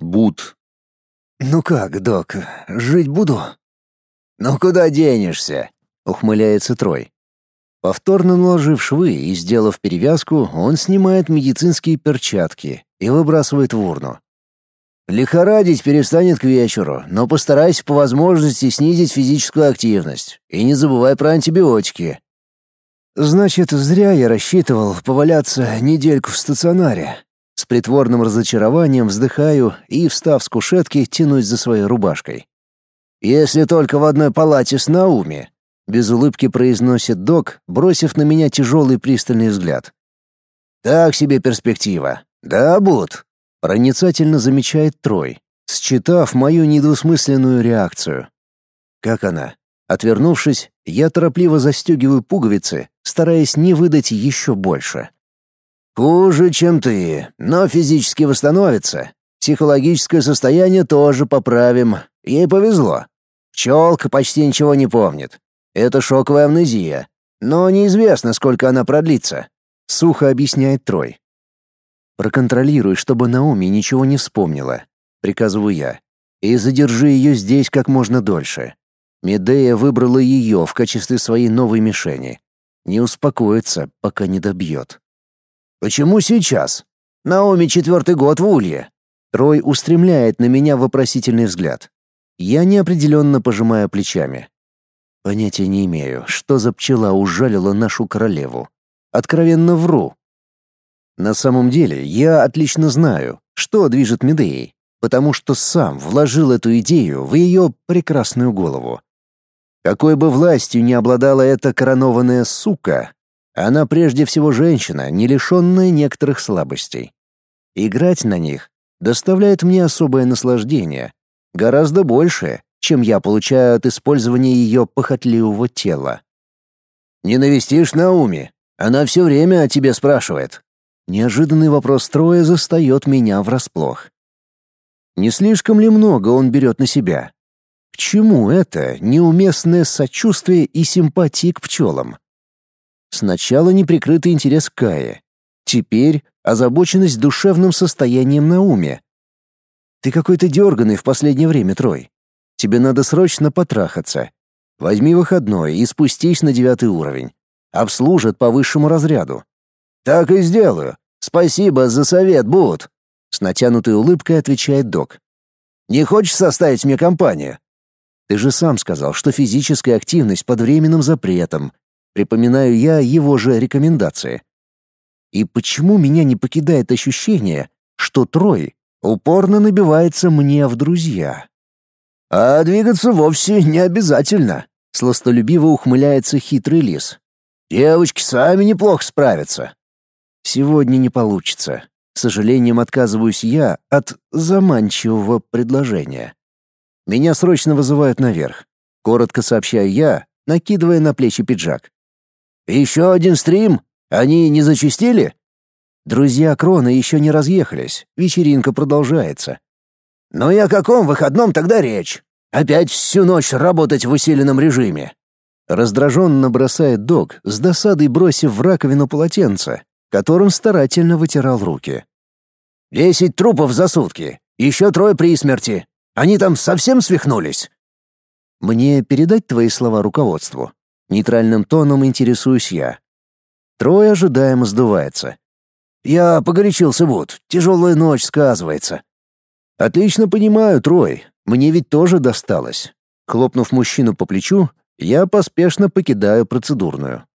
Буд. «Ну как, док, жить буду?» «Ну куда денешься?» — ухмыляется Трой. Повторно наложив швы и сделав перевязку, он снимает медицинские перчатки и выбрасывает в урну. Лихорадить перестанет к вечеру, но постарайся по возможности снизить физическую активность. И не забывай про антибиотики. Значит, зря я рассчитывал поваляться недельку в стационаре. С притворным разочарованием вздыхаю и, встав с кушетки, тянусь за своей рубашкой. Если только в одной палате с Науми, без улыбки произносит док, бросив на меня тяжелый пристальный взгляд. Так себе перспектива. Да, Бут. Проницательно замечает Трой, считав мою недвусмысленную реакцию. Как она? Отвернувшись, я торопливо застегиваю пуговицы, стараясь не выдать еще больше. «Хуже, чем ты, но физически восстановится. Психологическое состояние тоже поправим. Ей повезло. Пчелка почти ничего не помнит. Это шоковая амнезия. Но неизвестно, сколько она продлится», — сухо объясняет Трой. «Проконтролируй, чтобы Наоми ничего не вспомнила», — приказываю я. «И задержи ее здесь как можно дольше. Медея выбрала ее в качестве своей новой мишени. Не успокоится, пока не добьет. «Почему сейчас? Наоми четвертый год в Улье». Трой устремляет на меня вопросительный взгляд. Я неопределенно пожимаю плечами. Понятия не имею, что за пчела ужалила нашу королеву. Откровенно вру. На самом деле, я отлично знаю, что движет Медеей, потому что сам вложил эту идею в ее прекрасную голову. Какой бы властью ни обладала эта коронованная сука, она прежде всего женщина, не лишенная некоторых слабостей. Играть на них доставляет мне особое наслаждение, гораздо большее, чем я получаю от использования ее похотливого тела. «Не навестишь Науми? Она все время о тебе спрашивает». Неожиданный вопрос Троя застает меня врасплох. Не слишком ли много он берет на себя? К чему это неуместное сочувствие и симпатии к пчелам? Сначала неприкрытый интерес к Кае, теперь озабоченность душевным состоянием на уме. Ты какой-то дерганый в последнее время, Трой. Тебе надо срочно потрахаться. Возьми выходной и спустись на девятый уровень. Обслужат по высшему разряду. Так и сделаю. Спасибо за совет, Бут. С натянутой улыбкой отвечает док. Не хочешь составить мне компанию? Ты же сам сказал, что физическая активность под временным запретом. Припоминаю я его же рекомендации. И почему меня не покидает ощущение, что Трой упорно набивается мне в друзья? А двигаться вовсе не обязательно, сластолюбиво ухмыляется хитрый лис. Девочки сами неплохо справятся. Сегодня не получится. С сожалением отказываюсь я от заманчивого предложения. Меня срочно вызывают наверх. Коротко сообщаю я, накидывая на плечи пиджак. «Еще один стрим? Они не зачистили?» Друзья Крона еще не разъехались, вечеринка продолжается. «Ну и о каком выходном тогда речь? Опять всю ночь работать в усиленном режиме?» Раздраженно бросает док, с досадой бросив в раковину полотенце, которым старательно вытирал руки. «Десять трупов за сутки, еще трое при смерти. Они там совсем свихнулись?» «Мне передать твои слова руководству?» Нейтральным тоном интересуюсь я. Трое ожидаемо сдувается. «Я погорячился, вот. Тяжелая ночь сказывается». «Отлично понимаю, Трой. Мне ведь тоже досталось». Хлопнув мужчину по плечу, я поспешно покидаю процедурную.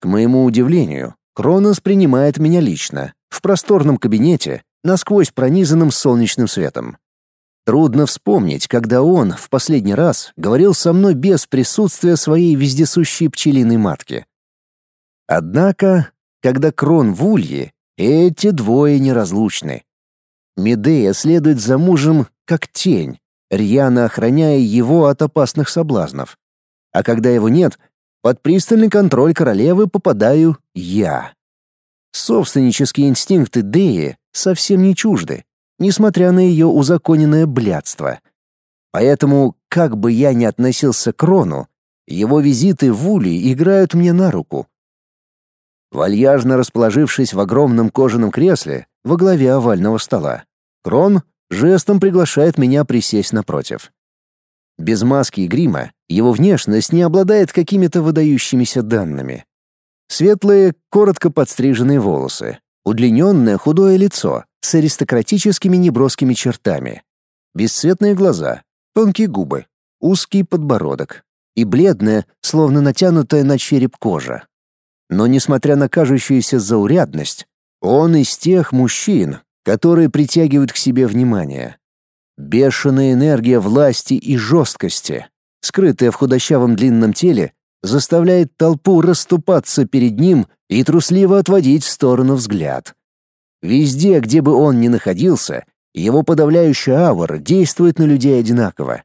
К моему удивлению, Кронос принимает меня лично, в просторном кабинете, насквозь пронизанным солнечным светом. Трудно вспомнить, когда он в последний раз говорил со мной без присутствия своей вездесущей пчелиной матки. Однако, когда Крон в улье, эти двое неразлучны. Медея следует за мужем как тень, рьяно охраняя его от опасных соблазнов. А когда его нет, под пристальный контроль королевы попадаю я. Собственнические инстинкты Деи совсем не чужды, несмотря на ее узаконенное блядство. Поэтому, как бы я ни относился к Рону, его визиты в Ули играют мне на руку. Вальяжно расположившись в огромном кожаном кресле во главе овального стола, Крон жестом приглашает меня присесть напротив. Без маски и грима его внешность не обладает какими-то выдающимися данными. Светлые, коротко подстриженные волосы, удлиненное худое лицо с аристократическими неброскими чертами, бесцветные глаза, тонкие губы, узкий подбородок и бледная, словно натянутая на череп кожа. Но несмотря на кажущуюся заурядность, он из тех мужчин, которые притягивают к себе внимание. Бешеная энергия власти и жесткости, скрытая в худощавом длинном теле, заставляет толпу расступаться перед ним и трусливо отводить в сторону взгляд. Везде, где бы он ни находился, его подавляющая аура действует на людей одинаково.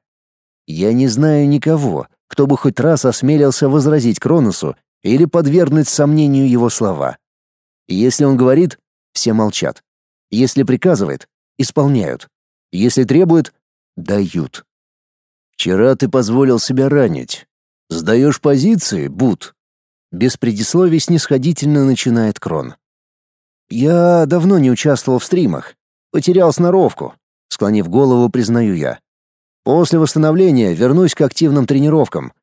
Я не знаю никого, кто бы хоть раз осмелился возразить Кроносу или подвергнуть сомнению его слова. Если он говорит, все молчат. Если приказывает, исполняют. Если требует, дают. Вчера ты позволил себя ранить. Сдаешь позиции, Бут. Без предисловий снисходительно начинает Крон. Я давно не участвовал в стримах. Потерял сноровку. Склонив голову, признаю я. После восстановления вернусь к активным тренировкам.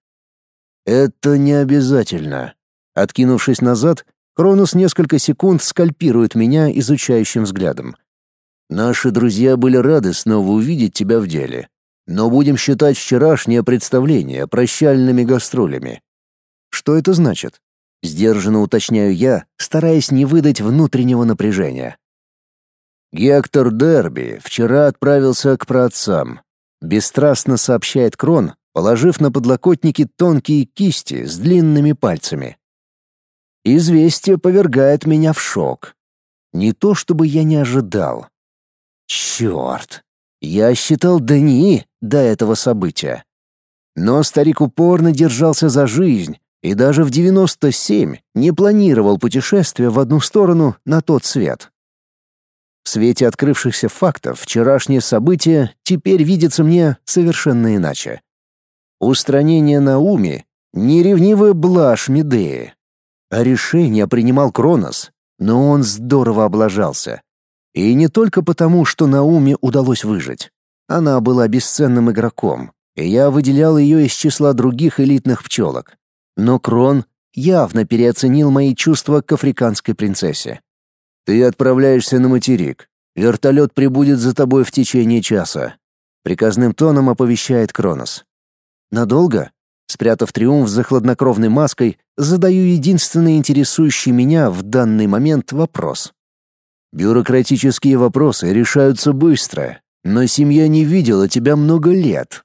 Это не обязательно. Откинувшись назад, Кронус несколько секунд скальпирует меня изучающим взглядом. Наши друзья были рады снова увидеть тебя в деле, но будем считать вчерашнее представление прощальными гастролями. Что это значит? Сдержанно уточняю я, стараясь не выдать внутреннего напряжения. Гектор Дерби вчера отправился к праотцам. Бесстрастно сообщает Крон, положив на подлокотники тонкие кисти с длинными пальцами. Известие повергает меня в шок. Не то чтобы я не ожидал. Черт! Я считал дни до этого события. Но старик упорно держался за жизнь и даже в 97 не планировал путешествия в одну сторону на тот свет. В свете открывшихся фактов вчерашнее событие теперь видится мне совершенно иначе. Устранение Науми — не ревнивая блажь Медеи, а решение принимал Кронос, но он здорово облажался. И не только потому, что Науме удалось выжить. Она была бесценным игроком, и я выделял ее из числа других элитных пчелок. Но Крон явно переоценил мои чувства к африканской принцессе. «Ты отправляешься на материк. Вертолет прибудет за тобой в течение часа», — приказным тоном оповещает Кронос. «Надолго?» Спрятав триумф за хладнокровной маской, задаю единственный интересующий меня в данный момент вопрос. Бюрократические вопросы решаются быстро, но семья не видела тебя много лет.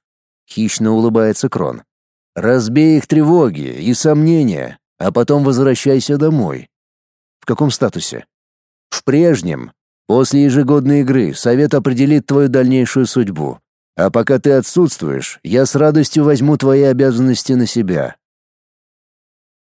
Хищно улыбается Крон. Разбей их тревоги и сомнения, а потом возвращайся домой. В каком статусе? В прежнем. После ежегодной игры совет определит твою дальнейшую судьбу. А пока ты отсутствуешь, я с радостью возьму твои обязанности на себя.